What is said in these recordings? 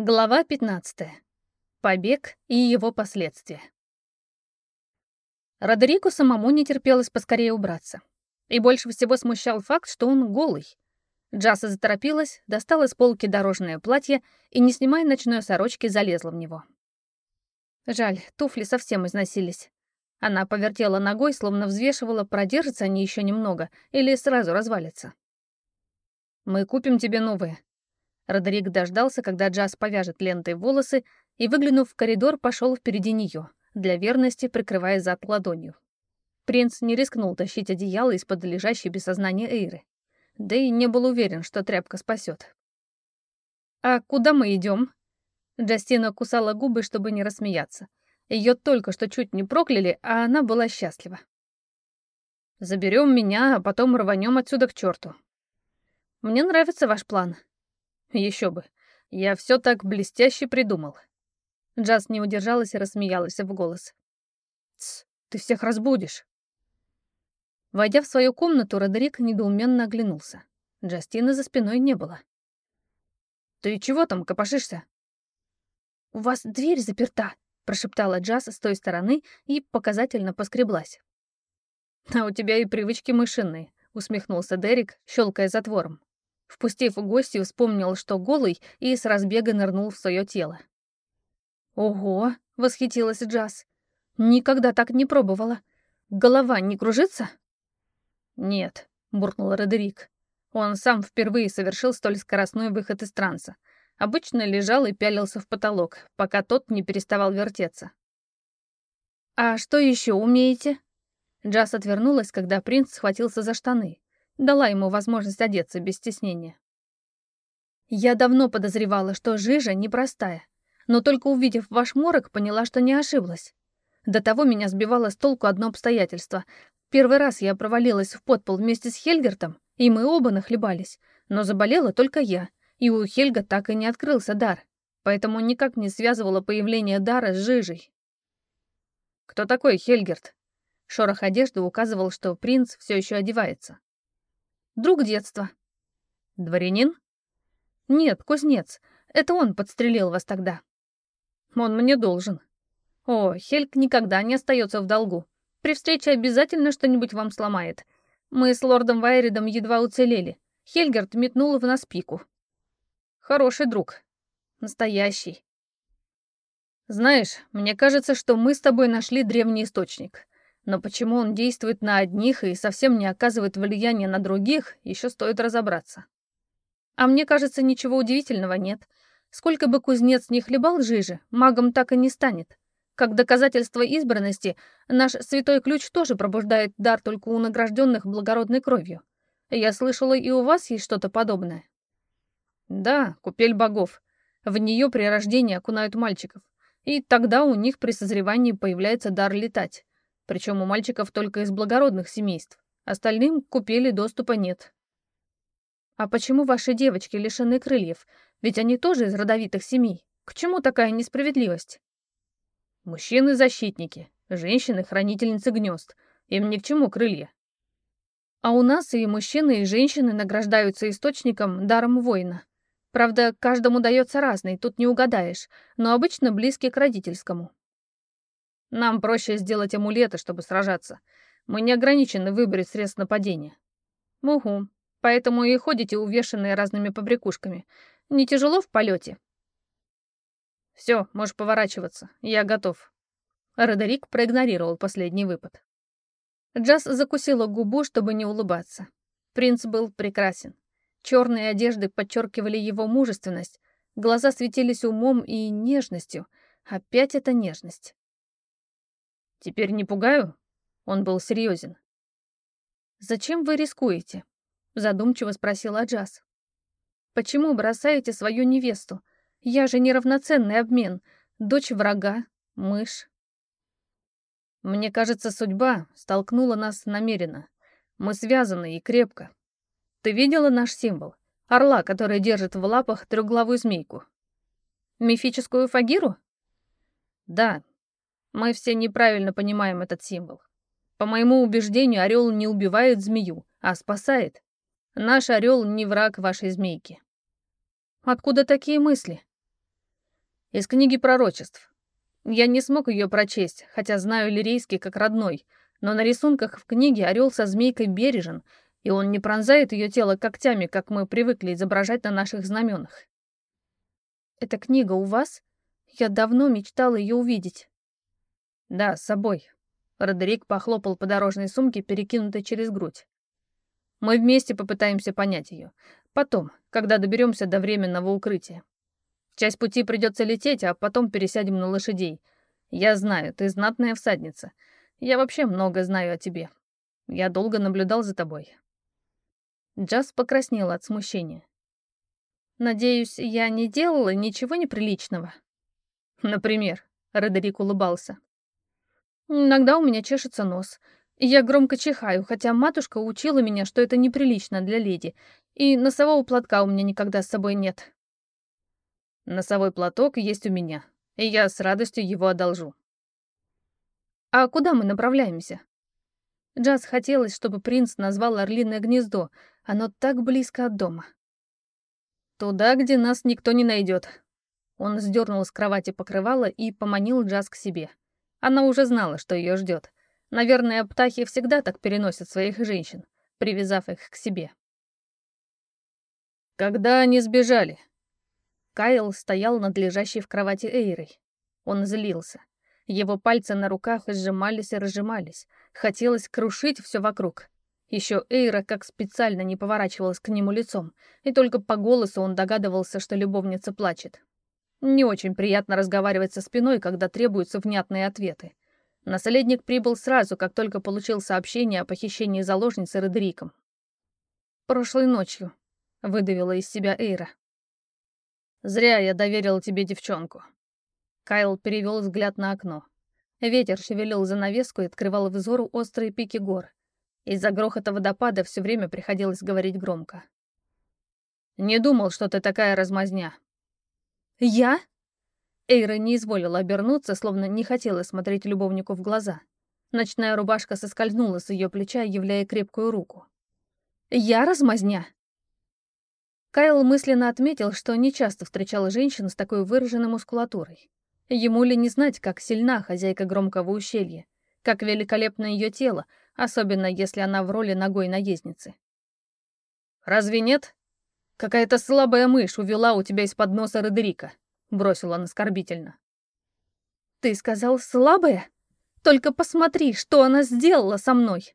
Глава 15. Побег и его последствия. Родерику самому не терпелось поскорее убраться. И больше всего смущал факт, что он голый. Джаса заторопилась, достала из полки дорожное платье и, не снимая ночной сорочки, залезла в него. Жаль, туфли совсем износились. Она повертела ногой, словно взвешивала, продержатся они еще немного или сразу развалятся. «Мы купим тебе новые», Родерик дождался, когда Джаз повяжет лентой волосы, и, выглянув в коридор, пошел впереди нее, для верности прикрывая зад ладонью. Принц не рискнул тащить одеяло из-под лежащей без сознания Эйры. Да и не был уверен, что тряпка спасет. «А куда мы идем? Джастина кусала губы, чтобы не рассмеяться. Ее только что чуть не прокляли, а она была счастлива. «Заберем меня, а потом рванем отсюда к черту. Мне нравится ваш план», еще бы. Я все так блестяще придумал. Джаз не удержалась и рассмеялась в голос. «Тсс, ты всех разбудишь». Войдя в свою комнату, Родерик недоуменно оглянулся. Джастины за спиной не было. «Ты чего там копошишься?» «У вас дверь заперта», — прошептала Джаз с той стороны и показательно поскреблась. «А у тебя и привычки мышиные», — усмехнулся Дерек, щелкая затвором. Впустив гостью, вспомнил, что голый, и с разбега нырнул в свое тело. «Ого!» — восхитилась Джаз. «Никогда так не пробовала. Голова не кружится?» «Нет», — буркнул Родерик. Он сам впервые совершил столь скоростной выход из транса. Обычно лежал и пялился в потолок, пока тот не переставал вертеться. «А что еще умеете?» Джаз отвернулась, когда принц схватился за штаны. Дала ему возможность одеться без стеснения. Я давно подозревала, что жижа непростая, но только увидев ваш морок, поняла, что не ошиблась. До того меня сбивало с толку одно обстоятельство. Первый раз я провалилась в подпол вместе с Хельгертом, и мы оба нахлебались, но заболела только я, и у Хельга так и не открылся дар, поэтому никак не связывала появление дара с жижей. «Кто такой Хельгерт?» Шорох одежды указывал, что принц все еще одевается. Друг детства. Дворянин? Нет, кузнец. Это он подстрелил вас тогда. Он мне должен. О, Хельк никогда не остается в долгу. При встрече обязательно что-нибудь вам сломает. Мы с лордом Вайридом едва уцелели. Хельгард метнул в нас пику. Хороший друг. Настоящий. Знаешь, мне кажется, что мы с тобой нашли древний источник. Но почему он действует на одних и совсем не оказывает влияния на других, еще стоит разобраться. А мне кажется, ничего удивительного нет. Сколько бы кузнец ни хлебал жижи, магом так и не станет. Как доказательство избранности, наш святой ключ тоже пробуждает дар только у награжденных благородной кровью. Я слышала, и у вас есть что-то подобное. Да, купель богов. В нее при рождении окунают мальчиков. И тогда у них при созревании появляется дар летать. Причем у мальчиков только из благородных семейств. Остальным купели доступа нет. А почему ваши девочки лишены крыльев? Ведь они тоже из родовитых семей. К чему такая несправедливость? Мужчины — защитники, женщины — хранительницы гнезд. Им ни к чему крылья. А у нас и мужчины, и женщины награждаются источником даром воина. Правда, каждому дается разный, тут не угадаешь, но обычно близкий к родительскому. Нам проще сделать амулеты, чтобы сражаться. Мы не ограничены в выборе средств нападения. Угу. Поэтому и ходите увешанные разными побрякушками. Не тяжело в полете? Все, можешь поворачиваться. Я готов. Родерик проигнорировал последний выпад. Джаз закусила губу, чтобы не улыбаться. Принц был прекрасен. Черные одежды подчеркивали его мужественность, глаза светились умом и нежностью. Опять эта нежность. Теперь не пугаю? Он был серьезен. «Зачем вы рискуете?» — задумчиво спросила Джаз. «Почему бросаете свою невесту? Я же неравноценный обмен. Дочь врага, мышь». «Мне кажется, судьба столкнула нас намеренно. Мы связаны и крепко. Ты видела наш символ? Орла, который держит в лапах трехглавую змейку». «Мифическую фагиру?» «Да, мы все неправильно понимаем этот символ. По моему убеждению, орел не убивает змею, а спасает. Наш орел не враг вашей змейки. Откуда такие мысли? Из книги пророчеств. Я не смог ее прочесть, хотя знаю лирейский как родной, но на рисунках в книге орел со змейкой бережен, и он не пронзает ее тело когтями, как мы привыкли изображать на наших знаменах. «Эта книга у вас? Я давно мечтала ее увидеть». «Да, с собой». Родерик похлопал по дорожной сумке, перекинутой через грудь. «Мы вместе попытаемся понять ее. Потом, когда доберемся до временного укрытия. Часть пути придется лететь, а потом пересядем на лошадей. Я знаю, ты знатная всадница. Я вообще много знаю о тебе. Я долго наблюдал за тобой». Джаз покраснела от смущения. «Надеюсь, я не делала ничего неприличного?» «Например», — Родерик улыбался. «Иногда у меня чешется нос. Я громко чихаю, хотя матушка учила меня, что это неприлично для леди, и носового платка у меня никогда с собой нет». «Носовой платок есть у меня, и я с радостью его одолжу». «А куда мы направляемся?» Джаз хотелось, чтобы принц назвал Орлиное гнездо, оно так близко от дома. «Туда, где нас никто не найдет». Он сдернул с кровати покрывало и поманил Джаз к себе. Она уже знала, что ее ждет. Наверное, птахи всегда так переносят своих женщин, привязав их к себе. Когда они сбежали? Кайл стоял над лежащей в кровати Эйрой. Он злился. Его пальцы на руках сжимались и разжимались. Хотелось крушить все вокруг. Еще Эйра как специально не поворачивалась к нему лицом, и только по голосу он догадывался, что любовница плачет. Не очень приятно разговаривать со спиной, когда требуются внятные ответы. Наследник прибыл сразу, как только получил сообщение о похищении заложницы Родериком. «Прошлой ночью», — выдавила из себя Эйра. «Зря я доверил тебе девчонку». Кайл перевел взгляд на окно. Ветер шевелил занавеску и открывал взору острые пики гор. Из-за грохота водопада все время приходилось говорить громко. «Не думал, что ты такая размазня». «Я?» Эйра не изволила обернуться, словно не хотела смотреть любовнику в глаза. Ночная рубашка соскользнула с ее плеча, являя крепкую руку. «Я размазня?» Кайл мысленно отметил, что нечасто встречал женщину с такой выраженной мускулатурой. Ему ли не знать, как сильна хозяйка громкого ущелья, как великолепно ее тело, особенно если она в роли ногой наездницы. «Разве нет? Какая-то слабая мышь увела у тебя из-под носа Родерика», — бросил он оскорбительно. «Ты сказал слабая? Только посмотри, что она сделала со мной!»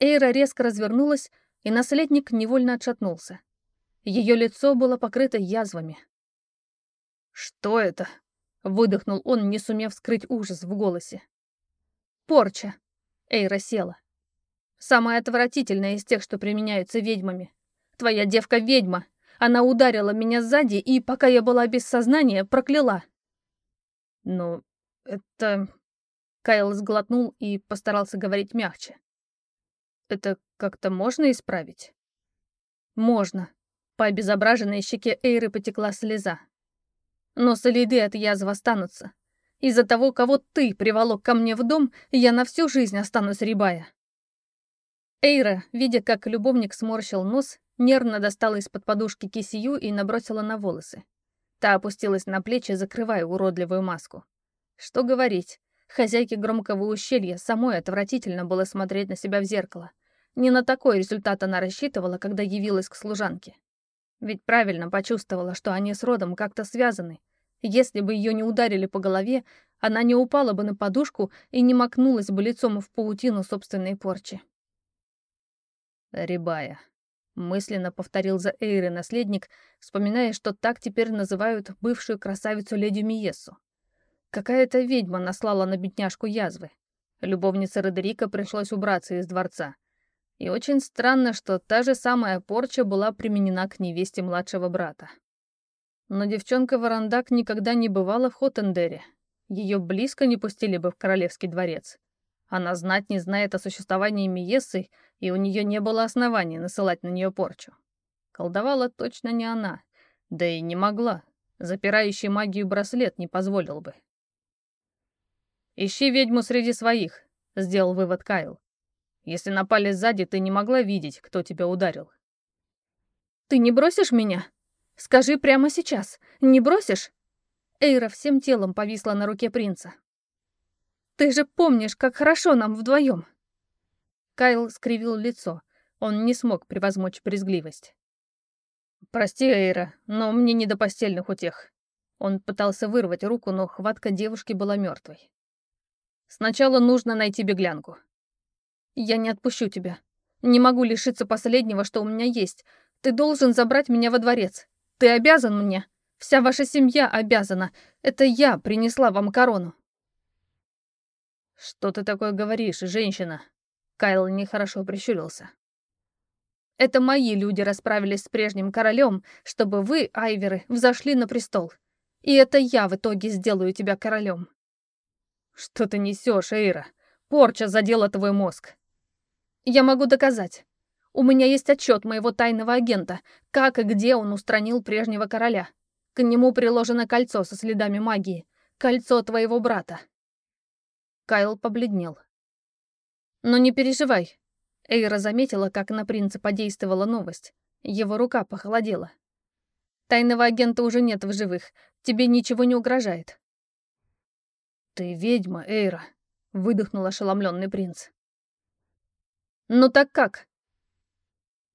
Эйра резко развернулась, и наследник невольно отшатнулся. Ее лицо было покрыто язвами. «Что это?» — выдохнул он, не сумев скрыть ужас в голосе. «Порча», Эйра села. «Самая отвратительная из тех, что применяются ведьмами. Твоя девка ведьма. Она ударила меня сзади и, пока я была без сознания, прокляла». «Ну, это...» Кайл сглотнул и постарался говорить мягче. «Это как-то можно исправить?» «Можно». По обезображенной щеке Эйры потекла слеза. «Но следы от язвы останутся. Из-за того, кого ты приволок ко мне в дом, я на всю жизнь останусь рябая». Эйра, видя, как любовник сморщил нос, нервно достала из-под подушки кисию и набросила на волосы. Та опустилась на плечи, закрывая уродливую маску. Что говорить, хозяйке громкого ущелья самой отвратительно было смотреть на себя в зеркало. Не на такой результат она рассчитывала, когда явилась к служанке. Ведь правильно почувствовала, что они с родом как-то связаны, если бы ее не ударили по голове, она не упала бы на подушку и не макнулась бы лицом в паутину собственной порчи. «Рябая», — мысленно повторил за Эйры наследник, вспоминая, что так теперь называют бывшую красавицу леди Миесу. Какая-то ведьма наслала на бедняжку язвы. Любовнице Родерика пришлось убраться из дворца. И очень странно, что та же самая порча была применена к невесте младшего брата. Но девчонка-варандак никогда не бывала в Хоттендере. Ее близко не пустили бы в королевский дворец. Она знать не знает о существовании Миессы, и у нее не было оснований насылать на нее порчу. Колдовала точно не она, да и не могла. Запирающий магию браслет не позволил бы. «Ищи ведьму среди своих», — сделал вывод Кайл. «Если напали сзади, ты не могла видеть, кто тебя ударил». «Ты не бросишь меня?» Скажи прямо сейчас. Не бросишь?» Эйра всем телом повисла на руке принца. «Ты же помнишь, как хорошо нам вдвоем!» Кайл скривил лицо. Он не смог превозмочь брезгливость. «Прости, Эйра, но мне не до постельных утех». Он пытался вырвать руку, но хватка девушки была мертвой. «Сначала нужно найти беглянку». «Я не отпущу тебя. Не могу лишиться последнего, что у меня есть. Ты должен забрать меня во дворец. Ты обязан мне. Вся ваша семья обязана. Это я принесла вам корону». «Что ты такое говоришь, женщина?» Кайл нехорошо прищурился. Это мои люди расправились с прежним королем, чтобы вы, Айверы, взошли на престол. И это я в итоге сделаю тебя королем. Что ты несешь, Эйра? Порча задела твой мозг. Я могу доказать. У меня есть отчет моего тайного агента, как и где он устранил прежнего короля. К нему приложено кольцо со следами магии. Кольцо твоего брата. Кайл побледнел. Но не переживай, Эйра заметила, как на принца подействовала новость. Его рука похолодела. «Тайного агента уже нет в живых. Тебе ничего не угрожает». «Ты ведьма, Эйра», — выдохнул ошеломленный принц. «Ну так как?»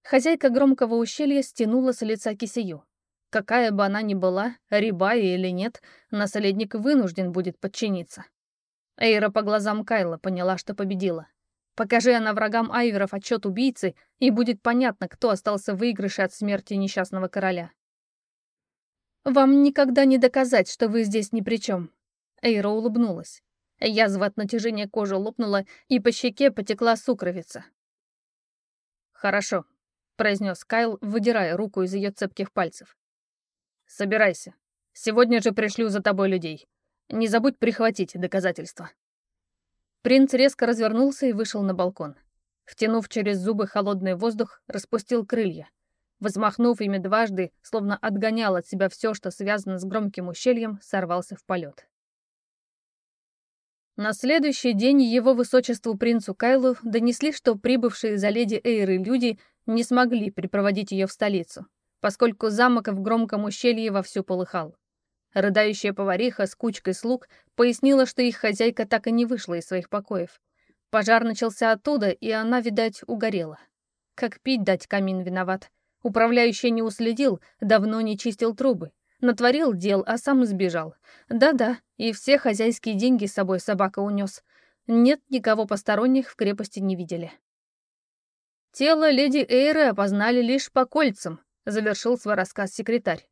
Хозяйка громкого ущелья стянула с лица кисею. Какая бы она ни была, рябая или нет, наследник вынужден будет подчиниться. Эйра по глазам Кайла поняла, что победила. Покажи она врагам Айверов отчет убийцы, и будет понятно, кто остался в выигрыше от смерти несчастного короля. «Вам никогда не доказать, что вы здесь ни при чем». Эйра улыбнулась. Язва от натяжения кожи лопнула, и по щеке потекла сукровица. «Хорошо», — произнес Кайл, выдирая руку из ее цепких пальцев. «Собирайся. Сегодня же пришлю за тобой людей. Не забудь прихватить доказательства». Принц резко развернулся и вышел на балкон. Втянув через зубы холодный воздух, распустил крылья. Возмахнув ими дважды, словно отгонял от себя все, что связано с громким ущельем, сорвался в полет. На следующий день его высочеству принцу Кайлу донесли, что прибывшие за леди Эйры люди не смогли припроводить ее в столицу, поскольку замок в громком ущелье вовсю полыхал. Рыдающая повариха с кучкой слуг пояснила, что их хозяйка так и не вышла из своих покоев. Пожар начался оттуда, и она, видать, угорела. Как пить дать камин виноват. Управляющий не уследил, давно не чистил трубы. Натворил дел, а сам сбежал. Да-да, и все хозяйские деньги с собой собака унес. Нет, никого посторонних в крепости не видели. Тело леди Эйры опознали лишь по кольцам, завершил свой рассказ секретарь.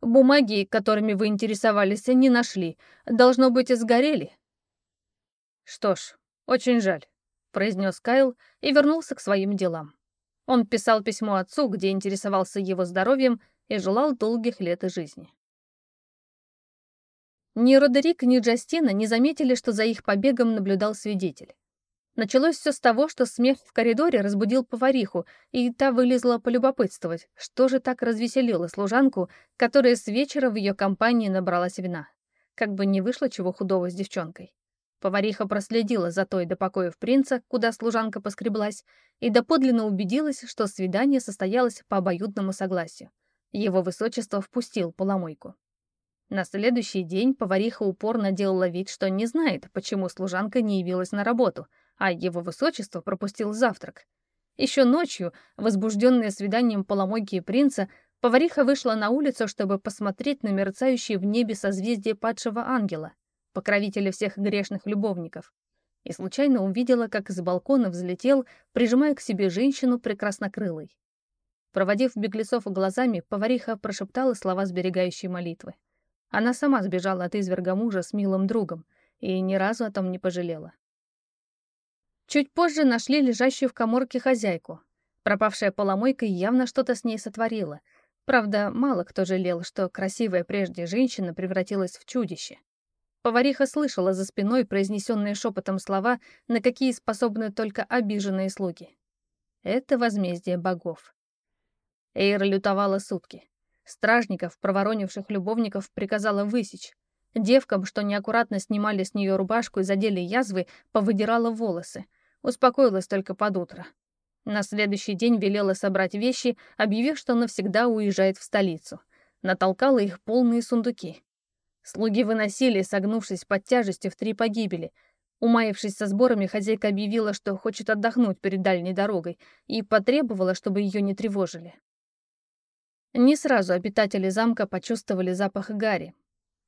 Бумаги, которыми вы интересовались, не нашли. Должно быть, сгорели. Что ж, очень жаль, произнес Кайл и вернулся к своим делам. Он писал письмо отцу, где интересовался его здоровьем и желал долгих лет и жизни. Ни Родерик, ни Джастина не заметили, что за их побегом наблюдал свидетель. Началось все с того, что смех в коридоре разбудил повариху, и та вылезла полюбопытствовать, что же так развеселило служанку, которая с вечера в ее компании набралась вина. Как бы не вышло чего худого с девчонкой. Повариха проследила за той до покоев принца, куда служанка поскреблась, и доподлинно убедилась, что свидание состоялось по обоюдному согласию. Его высочество впустил поломойку. На следующий день повариха упорно делала вид, что не знает, почему служанка не явилась на работу — а его высочество пропустил завтрак. Еще ночью, возбужденная свиданием поломойки и принца, повариха вышла на улицу, чтобы посмотреть на мерцающие в небе созвездие падшего ангела, покровителя всех грешных любовников, и случайно увидела, как из балкона взлетел, прижимая к себе женщину прекраснокрылой. Проводив беглецов глазами, повариха прошептала слова сберегающей молитвы. Она сама сбежала от изверга мужа с милым другом и ни разу о том не пожалела. Чуть позже нашли лежащую в коморке хозяйку. Пропавшая поломойка явно что-то с ней сотворила. Правда, мало кто жалел, что красивая прежде женщина превратилась в чудище. Повариха слышала за спиной произнесенные шепотом слова, на какие способны только обиженные слуги. Это возмездие богов. Эйр лютовала сутки. Стражников, проворонивших любовников, приказала высечь. Девкам, что неаккуратно снимали с нее рубашку и задели язвы, повыдирала волосы. Успокоилась только под утро. На следующий день велела собрать вещи, объявив, что навсегда уезжает в столицу. Натолкала их полные сундуки. Слуги выносили, согнувшись под тяжестью в три погибели. Умаившись со сборами, хозяйка объявила, что хочет отдохнуть перед дальней дорогой, и потребовала, чтобы ее не тревожили. Не сразу обитатели замка почувствовали запах гари.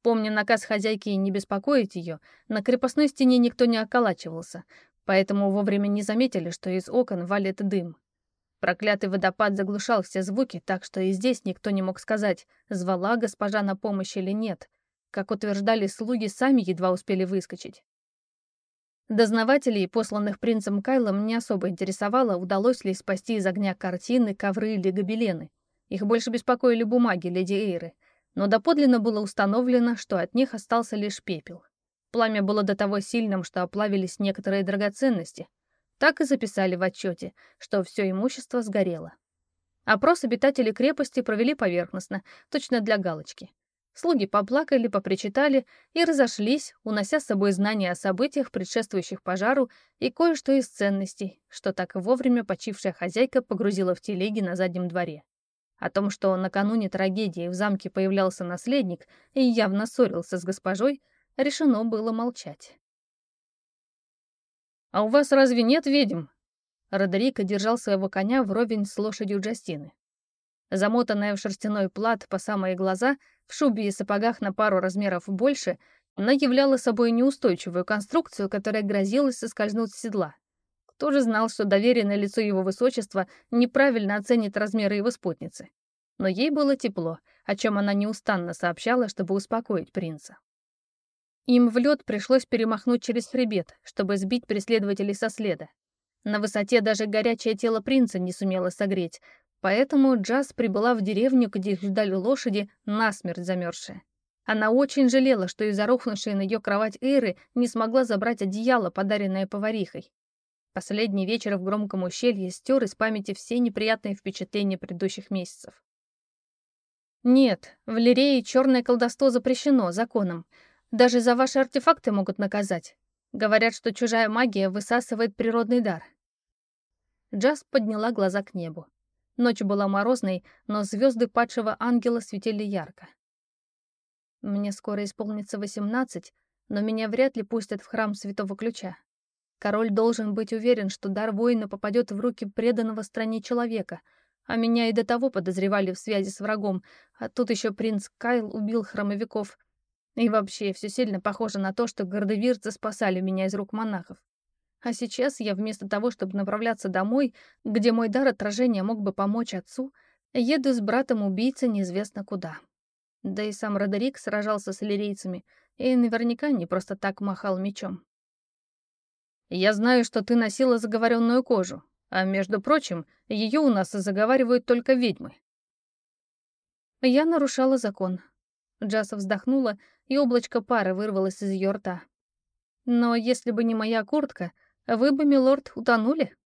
Помня наказ хозяйки не беспокоить ее, на крепостной стене никто не околачивался, поэтому вовремя не заметили, что из окон валит дым. Проклятый водопад заглушал все звуки, так что и здесь никто не мог сказать, звала госпожа на помощь или нет. Как утверждали слуги, сами едва успели выскочить. Дознавателей, посланных принцем Кайлом, не особо интересовало, удалось ли спасти из огня картины, ковры или гобелены. Их больше беспокоили бумаги леди Эйры, но доподлинно было установлено, что от них остался лишь пепел. Пламя было до того сильным, что оплавились некоторые драгоценности. Так и записали в отчете, что все имущество сгорело. Опрос обитателей крепости провели поверхностно, точно для галочки. Слуги поплакали, попричитали и разошлись, унося с собой знания о событиях, предшествующих пожару, и кое-что из ценностей, что так вовремя почившая хозяйка погрузила в телеги на заднем дворе. О том, что накануне трагедии в замке появлялся наследник и явно ссорился с госпожой, решено было молчать. «А у вас разве нет ведьм?» Родерика держал своего коня вровень с лошадью Джастины. Замотанная в шерстяной плат по самые глаза, в шубе и сапогах на пару размеров больше, она являла собой неустойчивую конструкцию, которая грозилась соскользнуть с седла. Кто же знал, что доверенное лицо его высочества неправильно оценит размеры его спутницы? Но ей было тепло, о чем она неустанно сообщала, чтобы успокоить принца. Им в лед пришлось перемахнуть через хребет, чтобы сбить преследователей со следа. На высоте даже горячее тело принца не сумело согреть, Поэтому Джаз прибыла в деревню, где их ждали лошади, насмерть замерзшие. Она очень жалела, что из-за рухнувшей на ее кровать Эйры не смогла забрать одеяло, подаренное поварихой. Последний вечер в громком ущелье стер из памяти все неприятные впечатления предыдущих месяцев. Нет, в Лирее черное колдовство запрещено законом. Даже за ваши артефакты могут наказать. Говорят, что чужая магия высасывает природный дар. Джаз подняла глаза к небу. Ночь была морозной, но звезды падшего ангела светили ярко. Мне скоро исполнится восемнадцать, но меня вряд ли пустят в храм Святого Ключа. Король должен быть уверен, что дар воина попадет в руки преданного стране человека, а меня и до того подозревали в связи с врагом, а тут еще принц Кайл убил храмовиков. И вообще, все сильно похоже на то, что гордовирцы спасали меня из рук монахов. А сейчас я вместо того, чтобы направляться домой, где мой дар отражения мог бы помочь отцу, еду с братом-убийцей неизвестно куда. Да и сам Родерик сражался с лирейцами и наверняка не просто так махал мечом. «Я знаю, что ты носила заговоренную кожу, а, между прочим, ее у нас заговаривают только ведьмы». Я нарушала закон. Джаса вздохнула, и облачко пары вырвалось из ее рта. Но если бы не моя куртка, вы бы, милорд, утонули.